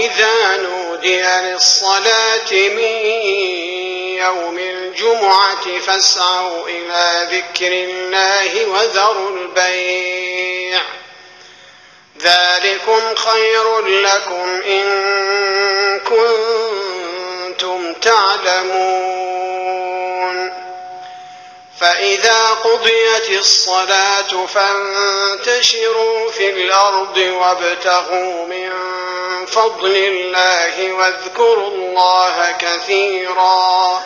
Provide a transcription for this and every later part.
وَإِذَا نُودِيَ لِلصَّلَاةِ مِنْ يَوْمِ الْجُمُعَةِ فَاسْعَوْا إِلَى ذِكْرِ اللَّهِ وَذَرُوا الْبَيْعَ ذَلِكُمْ خَيْرٌ لَكُمْ إِن كُنتُمْ تَعْلَمُونَ فَإِذَا قُضِيَتِ الصَّلَاةُ فَانْتَشِرُوا فِي الْأَرْضِ وَابْتَغُوا مِنْ فضل الله واذكروا الله كثيرا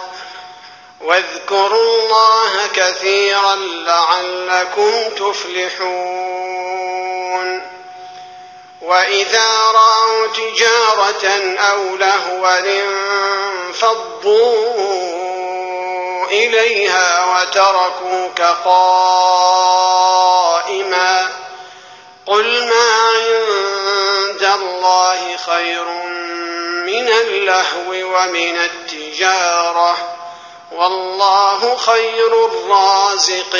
واذكروا الله كثيرا لعلكم تفلحون. وإذا رأوا تجارة أو لهوا انفضوا إليها وتركوك قائما. قل ما خير من اللهو ومن التجارة. والله خير الرازقين.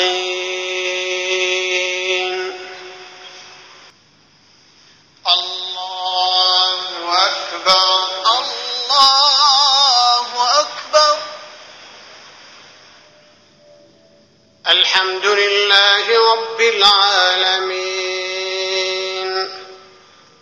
الله أكبر. الله أكبر. الحمد لله رب العالمين.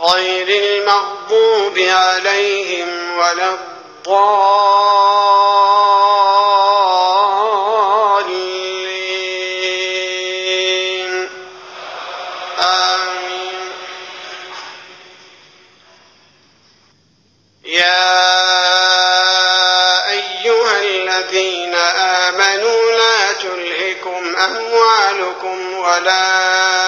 غير المغضوب عليهم ولا الضالين. آمين. يا أيها الذين آمنوا لا تلهكم أموالكم ولا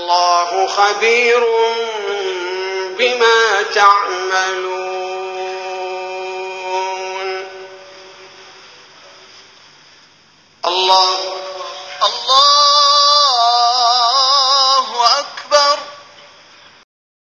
الله خبير بما تعملون